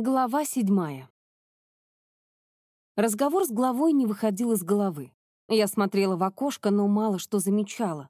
Глава седьмая. Разговор с главой не выходил из головы. Я смотрела в окошко, но мало что замечала.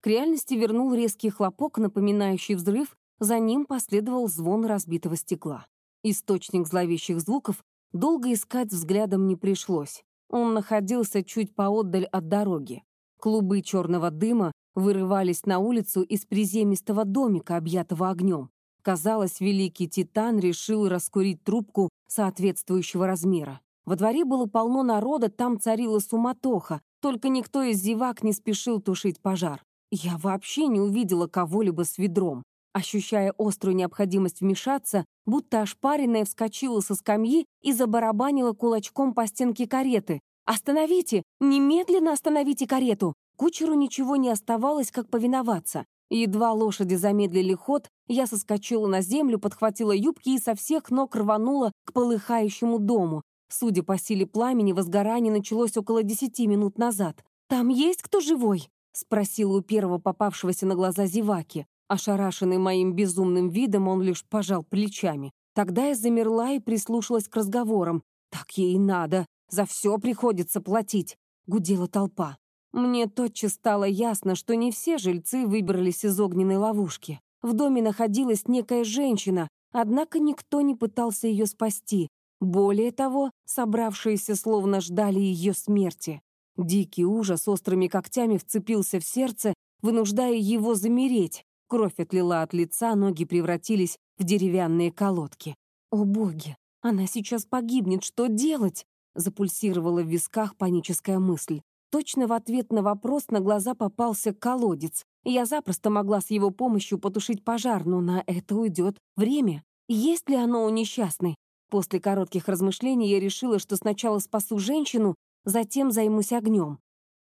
К реальности вернул резкий хлопок, напоминающий взрыв, за ним последовал звон разбитого стекла. Источник зловещих звуков долго искать взглядом не пришлось. Он находился чуть поотдаль от дороги. Клубы черного дыма вырывались на улицу из приземистого домика, объятого огнем. Казалось, великий Титан решил раскурить трубку соответствующего размера. Во дворе было полно народа, там царила суматоха, только никто из зевак не спешил тушить пожар. Я вообще не увидела кого-либо с ведром. Ощущая острую необходимость вмешаться, будто ошпаренная вскочила со скамьи и забарабанила кулачком по стенке кареты. «Остановите! Немедленно остановите карету!» Кучеру ничего не оставалось, как повиноваться. Едва лошади замедлили ход, я соскочила на землю, подхватила юбки и со всех ног рванула к полыхающему дому. Судя по силе пламени, возгорание началось около десяти минут назад. «Там есть кто живой?» — спросила у первого попавшегося на глаза зеваки. Ошарашенный моим безумным видом, он лишь пожал плечами. Тогда я замерла и прислушалась к разговорам. «Так ей и надо. За все приходится платить», — гудела толпа. Мне тотчас стало ясно, что не все жильцы выбрались из огненной ловушки. В доме находилась некая женщина, однако никто не пытался ее спасти. Более того, собравшиеся словно ждали ее смерти. Дикий ужас острыми когтями вцепился в сердце, вынуждая его замереть. Кровь отлила от лица, ноги превратились в деревянные колодки. «О боги! Она сейчас погибнет! Что делать?» Запульсировала в висках паническая мысль. Точно в ответ на вопрос на глаза попался колодец. Я запросто могла с его помощью потушить пожар, но на это уйдет время. Есть ли оно у несчастной? После коротких размышлений я решила, что сначала спасу женщину, затем займусь огнем.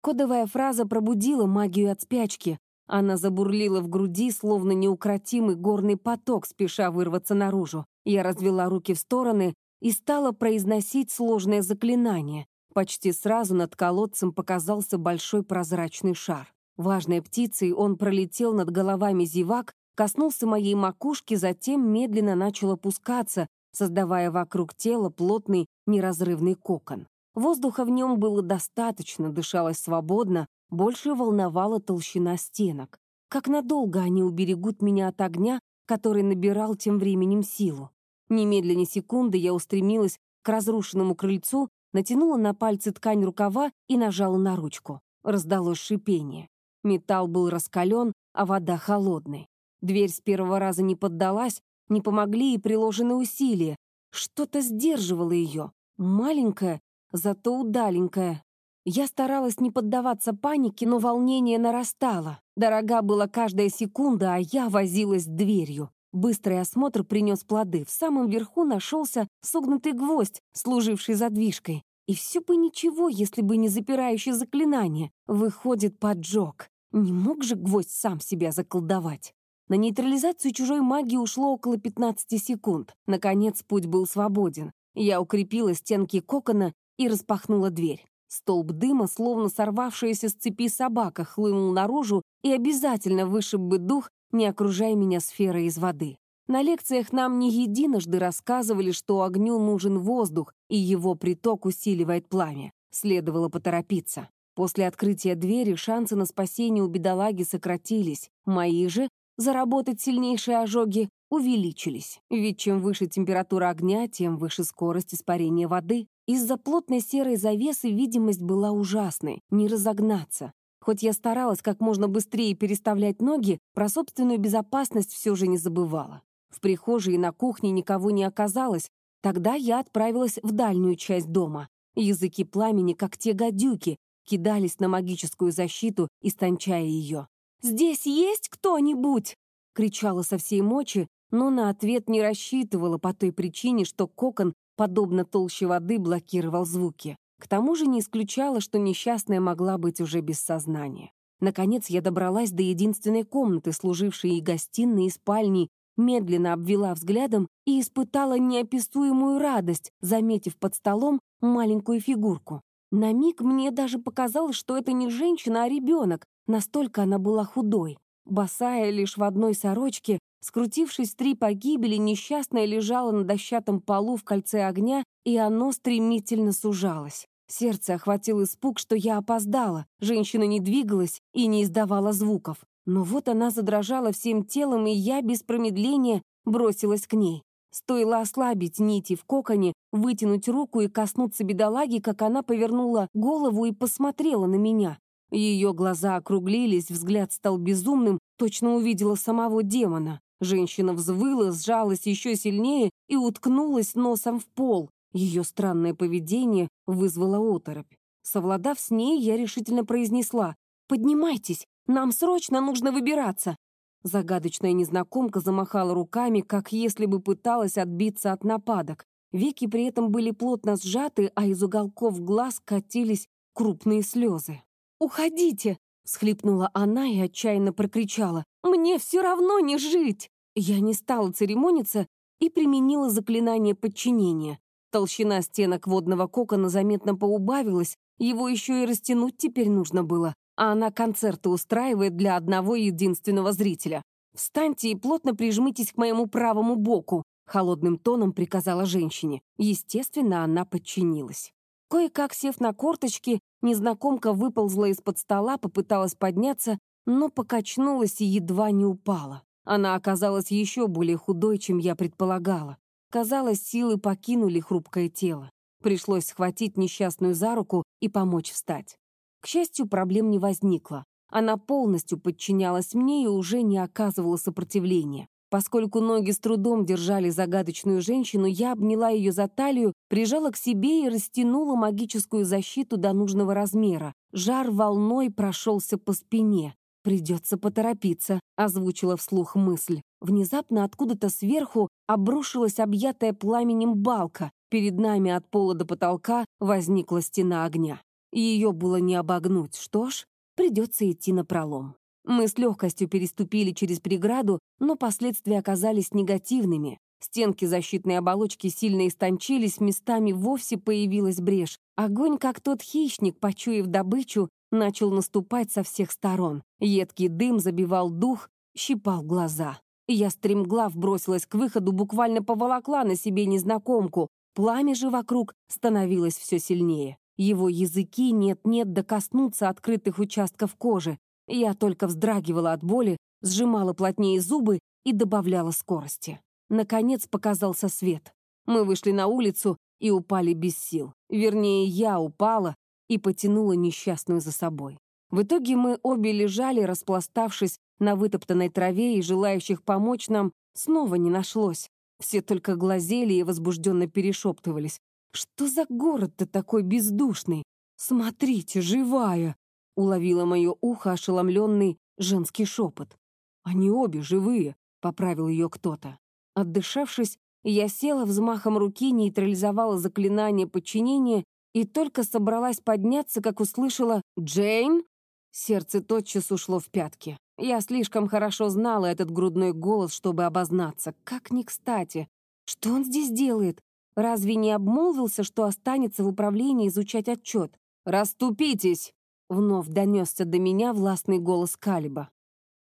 Кодовая фраза пробудила магию от спячки. Она забурлила в груди, словно неукротимый горный поток, спеша вырваться наружу. Я развела руки в стороны и стала произносить сложное заклинание. Почти сразу над колодцем показался большой прозрачный шар. Важной птицей он пролетел над головами зевак, коснулся моей макушки, затем медленно начал опускаться, создавая вокруг тела плотный неразрывный кокон. Воздуха в нем было достаточно, дышалось свободно, больше волновала толщина стенок. Как надолго они уберегут меня от огня, который набирал тем временем силу? Немедленно секунды я устремилась к разрушенному крыльцу, натянула на пальцы ткань рукава и нажала на ручку. Раздалось шипение. Металл был раскален, а вода холодной. Дверь с первого раза не поддалась, не помогли и приложенные усилия. Что-то сдерживало ее. Маленькое, зато удаленькое. Я старалась не поддаваться панике, но волнение нарастало. Дорога была каждая секунда, а я возилась дверью. Быстрый осмотр принес плоды. В самом верху нашелся согнутый гвоздь, служивший задвижкой. И все бы ничего, если бы не запирающее заклинание. Выходит, поджог. Не мог же гвоздь сам себя заколдовать. На нейтрализацию чужой магии ушло около 15 секунд. Наконец, путь был свободен. Я укрепила стенки кокона и распахнула дверь. Столб дыма, словно сорвавшаяся с цепи собака, хлынул наружу и обязательно вышиб бы дух, не окружая меня сферой из воды. На лекциях нам не единожды рассказывали, что огню нужен воздух, и его приток усиливает пламя. Следовало поторопиться. После открытия двери шансы на спасение у бедолаги сократились. Мои же заработать сильнейшие ожоги увеличились. Ведь чем выше температура огня, тем выше скорость испарения воды. Из-за плотной серой завесы видимость была ужасной, не разогнаться. Хоть я старалась как можно быстрее переставлять ноги, про собственную безопасность все же не забывала. В прихожей и на кухне никого не оказалось. Тогда я отправилась в дальнюю часть дома. Языки пламени, как те гадюки, кидались на магическую защиту, истончая ее. «Здесь есть кто-нибудь?» — кричала со всей мочи, но на ответ не рассчитывала по той причине, что кокон, подобно толще воды, блокировал звуки. К тому же не исключала, что несчастная могла быть уже без сознания. Наконец я добралась до единственной комнаты, служившей и гостиной, и спальней, медленно обвела взглядом и испытала неописуемую радость, заметив под столом маленькую фигурку. На миг мне даже показалось, что это не женщина, а ребенок, настолько она была худой. Босая лишь в одной сорочке, Скрутившись три погибели, несчастная лежала на дощатом полу в кольце огня, и оно стремительно сужалось. Сердце охватил испуг, что я опоздала. Женщина не двигалась и не издавала звуков. Но вот она задрожала всем телом, и я без промедления бросилась к ней. Стоило ослабить нити в коконе, вытянуть руку и коснуться бедолаги, как она повернула голову и посмотрела на меня. Ее глаза округлились, взгляд стал безумным, точно увидела самого демона. Женщина взвыла, сжалась еще сильнее и уткнулась носом в пол. Ее странное поведение вызвало оторопь. Совладав с ней, я решительно произнесла «Поднимайтесь, нам срочно нужно выбираться». Загадочная незнакомка замахала руками, как если бы пыталась отбиться от нападок. Веки при этом были плотно сжаты, а из уголков глаз катились крупные слезы. «Уходите!» — всхлипнула она и отчаянно прокричала. «Мне все равно не жить!» Я не стала церемониться и применила заклинание подчинения. Толщина стенок водного кокона заметно поубавилась, его еще и растянуть теперь нужно было, а она концерты устраивает для одного единственного зрителя. «Встаньте и плотно прижмитесь к моему правому боку», холодным тоном приказала женщине. Естественно, она подчинилась. Кое-как сев на корточки, незнакомка выползла из-под стола, попыталась подняться, но покачнулась и едва не упала. Она оказалась еще более худой, чем я предполагала. Казалось, силы покинули хрупкое тело. Пришлось схватить несчастную за руку и помочь встать. К счастью, проблем не возникло. Она полностью подчинялась мне и уже не оказывала сопротивления. Поскольку ноги с трудом держали загадочную женщину, я обняла ее за талию, прижала к себе и растянула магическую защиту до нужного размера. Жар волной прошелся по спине. «Придется поторопиться», — озвучила вслух мысль. Внезапно откуда-то сверху обрушилась объятая пламенем балка. Перед нами от пола до потолка возникла стена огня. Ее было не обогнуть. Что ж, придется идти на пролом. Мы с легкостью переступили через преграду, но последствия оказались негативными. Стенки защитной оболочки сильно истончились, местами вовсе появилась брешь. Огонь, как тот хищник, почуяв добычу, начал наступать со всех сторон. Едкий дым забивал дух, щипал глаза. Я стремглав бросилась к выходу, буквально поволокла на себе незнакомку. Пламя же вокруг становилось все сильнее. Его языки нет-нет докоснуться открытых участков кожи. Я только вздрагивала от боли, сжимала плотнее зубы и добавляла скорости. Наконец показался свет. Мы вышли на улицу и упали без сил. Вернее, я упала, и потянула несчастную за собой. В итоге мы обе лежали, распластавшись на вытоптанной траве, и желающих помочь нам снова не нашлось. Все только глазели и возбужденно перешептывались. «Что за город-то такой бездушный? Смотрите, живая!» — уловила мое ухо ошеломленный женский шепот. «Они обе живые», — поправил ее кто-то. Отдышавшись, я села взмахом руки, нейтрализовала заклинание подчинения и только собралась подняться, как услышала «Джейн?» Сердце тотчас ушло в пятки. Я слишком хорошо знала этот грудной голос, чтобы обознаться. Как ни кстати. Что он здесь делает? Разве не обмолвился, что останется в управлении изучать отчет? «Раступитесь!» — вновь донесся до меня властный голос Калиба.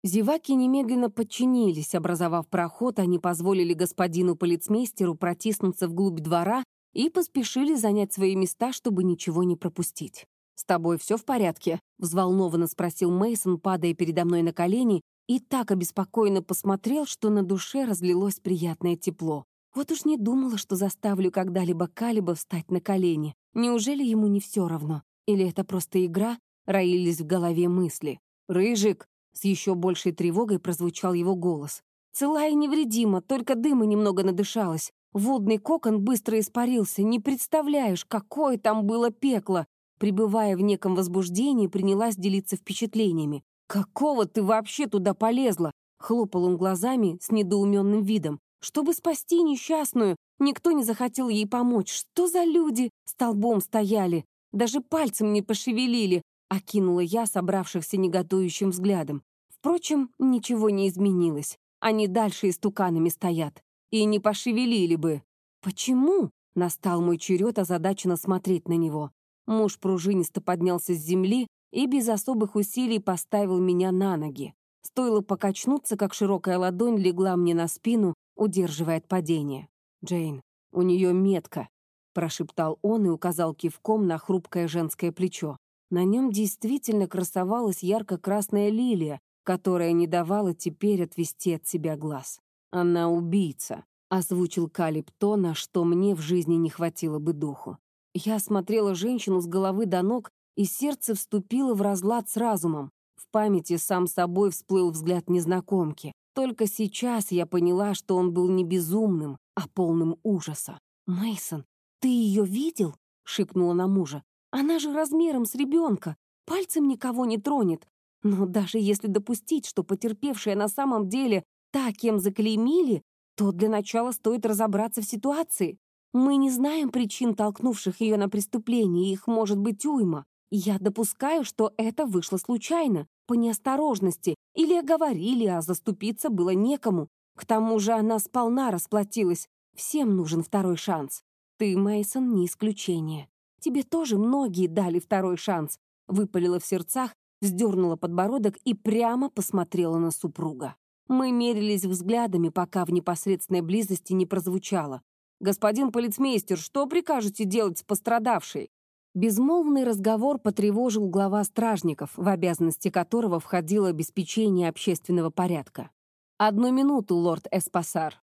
Зеваки немедленно подчинились, образовав проход, они позволили господину полицмейстеру протиснуться вглубь двора и поспешили занять свои места, чтобы ничего не пропустить. «С тобой все в порядке?» — взволнованно спросил Мейсон, падая передо мной на колени, и так обеспокоенно посмотрел, что на душе разлилось приятное тепло. Вот уж не думала, что заставлю когда-либо Калиба встать на колени. Неужели ему не все равно? Или это просто игра? Роились в голове мысли. «Рыжик!» — с еще большей тревогой прозвучал его голос. Цела и невредима, только дыма немного надышалась. Водный кокон быстро испарился. Не представляешь, какое там было пекло. Прибывая в неком возбуждении, принялась делиться впечатлениями. «Какого ты вообще туда полезла?» Хлопал он глазами с недоуменным видом. «Чтобы спасти несчастную, никто не захотел ей помочь. Что за люди?» Столбом стояли. Даже пальцем не пошевелили. Окинула я собравшихся негодующим взглядом. Впрочем, ничего не изменилось. Они дальше истуканами стоят и не пошевелили бы. Почему? Настал мой черед озадаченно смотреть на него. Муж пружинисто поднялся с земли и без особых усилий поставил меня на ноги. Стоило покачнуться, как широкая ладонь легла мне на спину, удерживая от падения. «Джейн, у нее метка», — прошептал он и указал кивком на хрупкое женское плечо. На нем действительно красовалась ярко-красная лилия, которая не давала теперь отвести от себя глаз. «Она убийца», — озвучил Калиб то, на что мне в жизни не хватило бы духу. Я смотрела женщину с головы до ног, и сердце вступило в разлад с разумом. В памяти сам собой всплыл взгляд незнакомки. Только сейчас я поняла, что он был не безумным, а полным ужаса. Мейсон, ты ее видел?» — шикнула на мужа. «Она же размером с ребенка, пальцем никого не тронет. Но даже если допустить, что потерпевшая на самом деле та, кем заклеймили, то для начала стоит разобраться в ситуации. Мы не знаем причин, толкнувших ее на преступление, их может быть уйма. Я допускаю, что это вышло случайно, по неосторожности, или оговорили, а заступиться было некому. К тому же она сполна расплатилась. Всем нужен второй шанс. Ты, Мейсон, не исключение. Тебе тоже многие дали второй шанс. Выпалила в сердцах, вздернула подбородок и прямо посмотрела на супруга. Мы мерились взглядами, пока в непосредственной близости не прозвучало. «Господин полицмейстер, что прикажете делать с пострадавшей?» Безмолвный разговор потревожил глава стражников, в обязанности которого входило обеспечение общественного порядка. «Одну минуту, лорд Эспасар».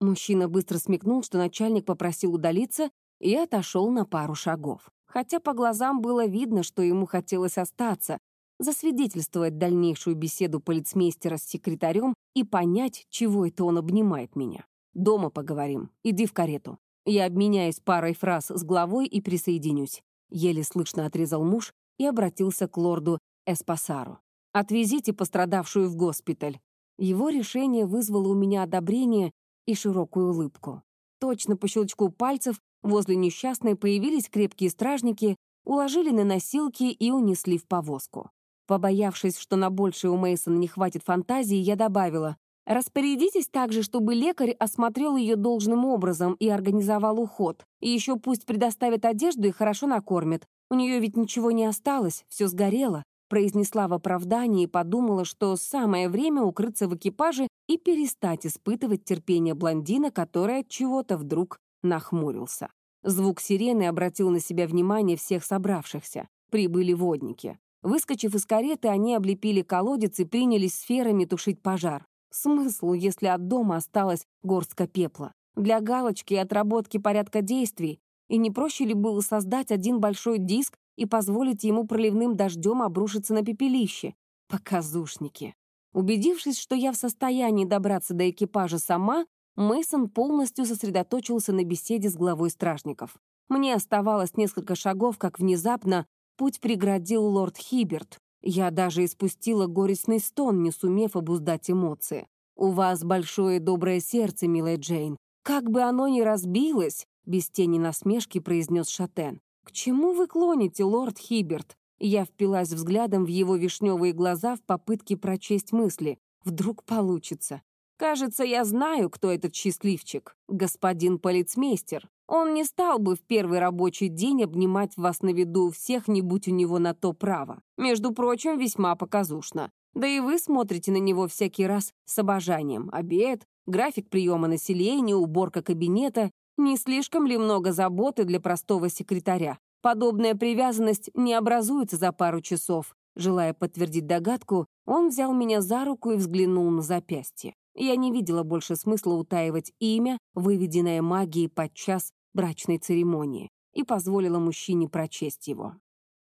Мужчина быстро смекнул, что начальник попросил удалиться, и отошел на пару шагов. Хотя по глазам было видно, что ему хотелось остаться, засвидетельствовать дальнейшую беседу полицмейстера с секретарем и понять, чего это он обнимает меня. «Дома поговорим. Иди в карету. Я обменяюсь парой фраз с главой и присоединюсь еле слышно отрезал муж и обратился к лорду Эспасару. «Отвезите пострадавшую в госпиталь». Его решение вызвало у меня одобрение и широкую улыбку. Точно по щелчку пальцев возле несчастной появились крепкие стражники, уложили на носилки и унесли в повозку. Побоявшись, что на большее у Мейсона не хватит фантазии, я добавила, Распорядитесь также, чтобы лекарь осмотрел ее должным образом и организовал уход. И еще пусть предоставит одежду и хорошо накормит. У нее ведь ничего не осталось, все сгорело. Произнесла в оправдании и подумала, что самое время укрыться в экипаже и перестать испытывать терпение блондина, который от чего-то вдруг нахмурился. Звук сирены обратил на себя внимание всех собравшихся. Прибыли водники. Выскочив из кареты, они облепили колодец и принялись сферами тушить пожар. Смысл, если от дома осталась горстка пепла? Для галочки и отработки порядка действий. И не проще ли было создать один большой диск и позволить ему проливным дождем обрушиться на пепелище? Показушники. Убедившись, что я в состоянии добраться до экипажа сама, Мейсон полностью сосредоточился на беседе с главой стражников. Мне оставалось несколько шагов, как внезапно путь преградил лорд Хиберт, я даже испустила горестный стон, не сумев обуздать эмоции. «У вас большое доброе сердце, милая Джейн. Как бы оно ни разбилось!» — без тени насмешки произнес Шатен. «К чему вы клоните, лорд Хиберт?» Я впилась взглядом в его вишневые глаза в попытке прочесть мысли. Вдруг получится. «Кажется, я знаю, кто этот счастливчик. Господин полицмейстер. Он не стал бы в первый рабочий день обнимать вас на виду у всех, не будь у него на то право. Между прочим, весьма показушно. Да и вы смотрите на него всякий раз с обожанием. Обед, график приема населения, уборка кабинета. Не слишком ли много заботы для простого секретаря? Подобная привязанность не образуется за пару часов. Желая подтвердить догадку, он взял меня за руку и взглянул на запястье. Я не видела больше смысла утаивать имя, выведенное магией подчас брачной церемонии, и позволила мужчине прочесть его.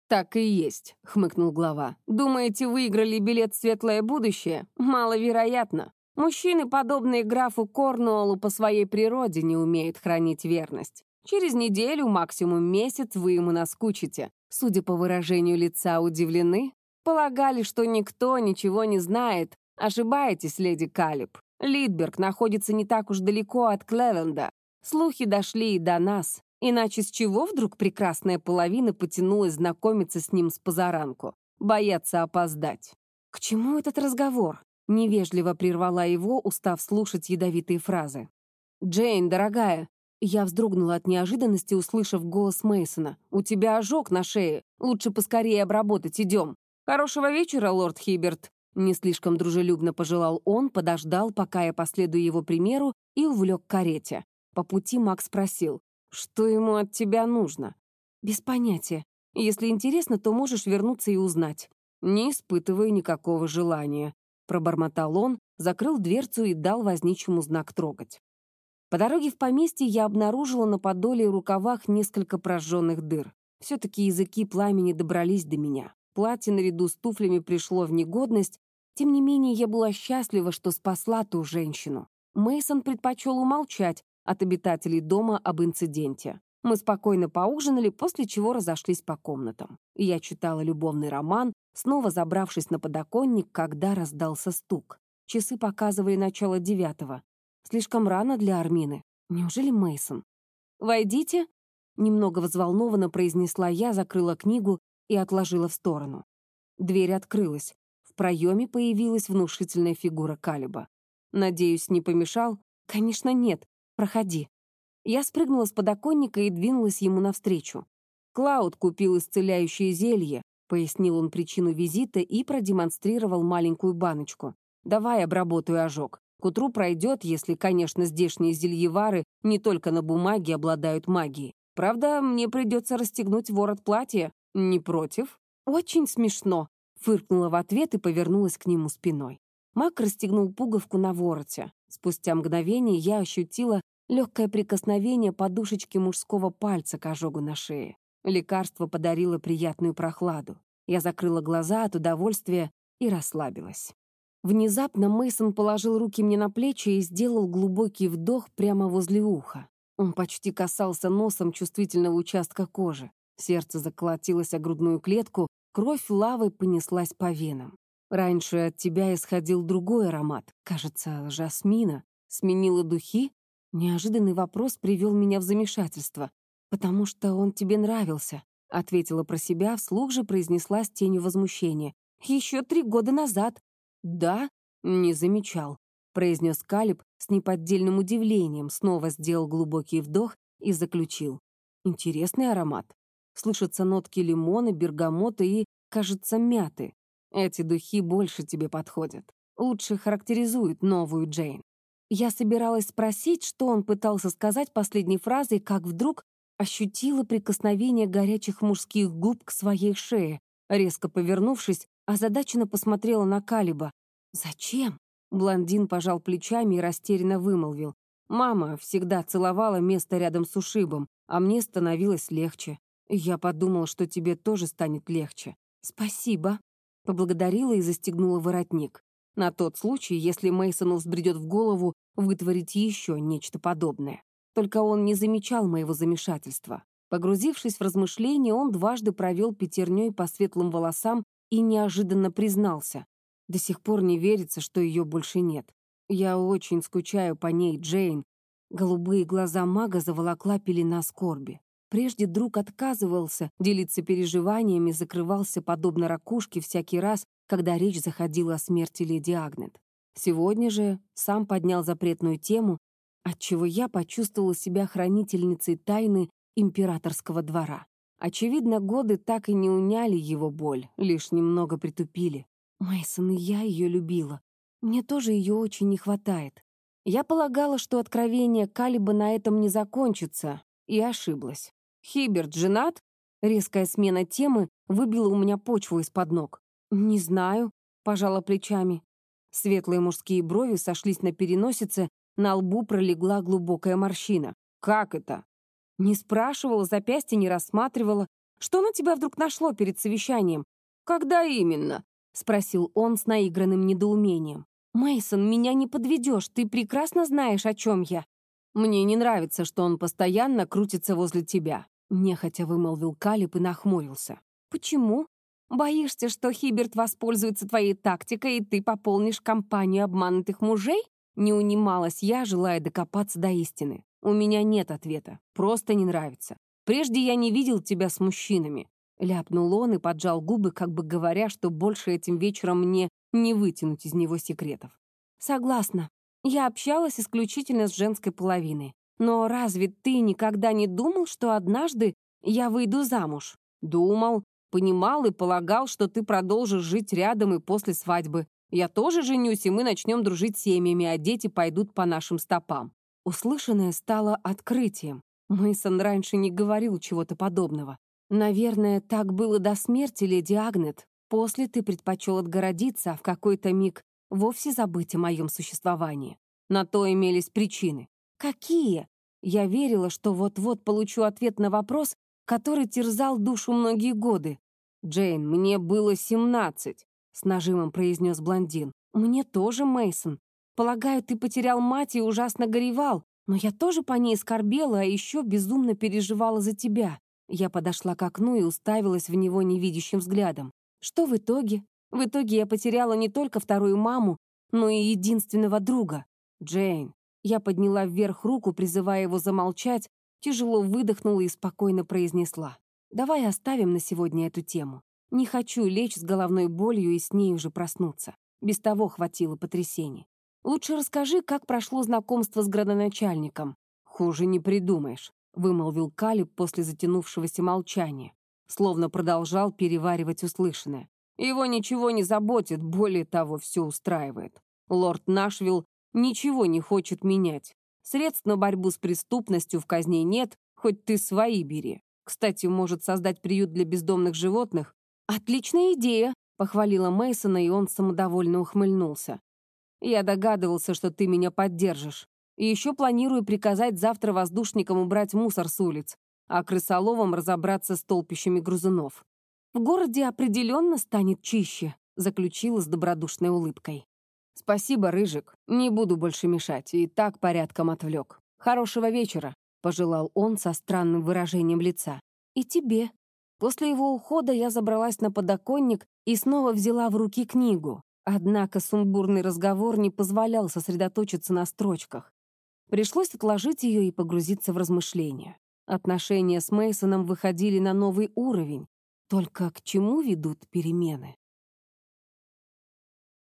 «Так и есть», — хмыкнул глава. «Думаете, выиграли билет в светлое будущее? Маловероятно. Мужчины, подобные графу Корнуоллу, по своей природе не умеют хранить верность. Через неделю, максимум месяц, вы ему наскучите. Судя по выражению лица, удивлены? Полагали, что никто ничего не знает, Ошибаетесь, леди Калиб. Лидберг находится не так уж далеко от Клевенда. Слухи дошли и до нас. Иначе с чего вдруг прекрасная половина потянулась знакомиться с ним с позаранку? Бояться опоздать. К чему этот разговор? Невежливо прервала его, устав слушать ядовитые фразы. «Джейн, дорогая!» Я вздрогнула от неожиданности, услышав голос Мейсона. «У тебя ожог на шее. Лучше поскорее обработать. Идем». «Хорошего вечера, лорд Хиберт. Не слишком дружелюбно пожелал он, подождал, пока я последую его примеру, и увлек карете. По пути Макс спросил, что ему от тебя нужно? Без понятия. Если интересно, то можешь вернуться и узнать. Не испытываю никакого желания. Пробормотал он, закрыл дверцу и дал возничему знак трогать. По дороге в поместье я обнаружила на подоле и рукавах несколько прожженных дыр. Все-таки языки пламени добрались до меня. Платье наряду с туфлями пришло в негодность, тем не менее я была счастлива, что спасла ту женщину. Мейсон предпочел умолчать от обитателей дома об инциденте. Мы спокойно поужинали, после чего разошлись по комнатам. Я читала любовный роман, снова забравшись на подоконник, когда раздался стук. Часы показывали начало девятого. Слишком рано для Армины. Неужели Мейсон? «Войдите», — немного взволнованно произнесла я, закрыла книгу и отложила в сторону. Дверь открылась. В проеме появилась внушительная фигура Калиба. «Надеюсь, не помешал?» «Конечно, нет. Проходи». Я спрыгнула с подоконника и двинулась ему навстречу. «Клауд купил исцеляющее зелье», — пояснил он причину визита и продемонстрировал маленькую баночку. «Давай обработаю ожог. К утру пройдет, если, конечно, здешние зельевары не только на бумаге обладают магией. Правда, мне придется расстегнуть ворот платья, «Не против?» «Очень смешно», — фыркнула в ответ и повернулась к нему спиной. Мак расстегнул пуговку на вороте. Спустя мгновение я ощутила легкое прикосновение подушечки мужского пальца к ожогу на шее. Лекарство подарило приятную прохладу. Я закрыла глаза от удовольствия и расслабилась. Внезапно Мейсон положил руки мне на плечи и сделал глубокий вдох прямо возле уха. Он почти касался носом чувствительного участка кожи. Сердце заколотилось о грудную клетку, кровь лавой понеслась по венам. Раньше от тебя исходил другой аромат, кажется, жасмина. Сменила духи? Неожиданный вопрос привел меня в замешательство. «Потому что он тебе нравился», — ответила про себя, вслух же произнесла с тенью возмущения. «Еще три года назад». «Да?» — не замечал, — произнес Калиб с неподдельным удивлением, снова сделал глубокий вдох и заключил. «Интересный аромат. Слышатся нотки лимона, бергамота и, кажется, мяты. Эти духи больше тебе подходят. Лучше характеризуют новую Джейн. Я собиралась спросить, что он пытался сказать последней фразой, как вдруг ощутила прикосновение горячих мужских губ к своей шее. Резко повернувшись, озадаченно посмотрела на Калиба. «Зачем?» Блондин пожал плечами и растерянно вымолвил. «Мама всегда целовала место рядом с ушибом, а мне становилось легче. «Я подумал, что тебе тоже станет легче». «Спасибо», — поблагодарила и застегнула воротник. На тот случай, если Мейсону взбредет в голову вытворить еще нечто подобное. Только он не замечал моего замешательства. Погрузившись в размышления, он дважды провел пятерней по светлым волосам и неожиданно признался. До сих пор не верится, что ее больше нет. Я очень скучаю по ней, Джейн. Голубые глаза мага заволокла пелена скорби. Прежде друг отказывался делиться переживаниями, закрывался подобно ракушке всякий раз, когда речь заходила о смерти леди Агнет. Сегодня же сам поднял запретную тему, отчего я почувствовала себя хранительницей тайны императорского двора. Очевидно, годы так и не уняли его боль, лишь немного притупили. Мейсон и я ее любила. Мне тоже ее очень не хватает. Я полагала, что откровение Калиба на этом не закончится, и ошиблась. Хиберт женат? Резкая смена темы выбила у меня почву из-под ног. Не знаю, пожала плечами. Светлые мужские брови сошлись на переносице, на лбу пролегла глубокая морщина. Как это? Не спрашивала, запястье не рассматривала. Что на тебя вдруг нашло перед совещанием? Когда именно? спросил он с наигранным недоумением. Мейсон, меня не подведешь, ты прекрасно знаешь, о чем я. Мне не нравится, что он постоянно крутится возле тебя. Нехотя вымолвил Калиб и нахмурился. «Почему? Боишься, что Хиберт воспользуется твоей тактикой, и ты пополнишь компанию обманутых мужей?» Не унималась я, желая докопаться до истины. «У меня нет ответа. Просто не нравится. Прежде я не видел тебя с мужчинами». Ляпнул он и поджал губы, как бы говоря, что больше этим вечером мне не вытянуть из него секретов. «Согласна. Я общалась исключительно с женской половиной. Но разве ты никогда не думал, что однажды я выйду замуж? Думал, понимал и полагал, что ты продолжишь жить рядом и после свадьбы. Я тоже женюсь, и мы начнем дружить семьями, а дети пойдут по нашим стопам». Услышанное стало открытием. Мейсон раньше не говорил чего-то подобного. Наверное, так было до смерти, леди Агнет. После ты предпочел отгородиться, а в какой-то миг вовсе забыть о моем существовании. На то имелись причины. Какие? Я верила, что вот-вот получу ответ на вопрос, который терзал душу многие годы. «Джейн, мне было семнадцать», — с нажимом произнес блондин. «Мне тоже, Мейсон. Полагаю, ты потерял мать и ужасно горевал, но я тоже по ней скорбела, а еще безумно переживала за тебя. Я подошла к окну и уставилась в него невидящим взглядом. Что в итоге? В итоге я потеряла не только вторую маму, но и единственного друга. Джейн. Я подняла вверх руку, призывая его замолчать, тяжело выдохнула и спокойно произнесла. «Давай оставим на сегодня эту тему. Не хочу лечь с головной болью и с ней уже проснуться. Без того хватило потрясений. Лучше расскажи, как прошло знакомство с градоначальником. Хуже не придумаешь. — вымолвил Калиб после затянувшегося молчания, словно продолжал переваривать услышанное. «Его ничего не заботит, более того, все устраивает. Лорд Нашвилл ничего не хочет менять. Средств на борьбу с преступностью в казне нет, хоть ты свои бери. Кстати, может создать приют для бездомных животных. Отличная идея, похвалила Мейсона, и он самодовольно ухмыльнулся. Я догадывался, что ты меня поддержишь. И еще планирую приказать завтра воздушникам убрать мусор с улиц, а крысоловам разобраться с толпищами грузунов. В городе определенно станет чище, заключила с добродушной улыбкой. «Спасибо, Рыжик. Не буду больше мешать. И так порядком отвлек. Хорошего вечера», — пожелал он со странным выражением лица. «И тебе». После его ухода я забралась на подоконник и снова взяла в руки книгу. Однако сумбурный разговор не позволял сосредоточиться на строчках. Пришлось отложить ее и погрузиться в размышления. Отношения с Мейсоном выходили на новый уровень. Только к чему ведут перемены?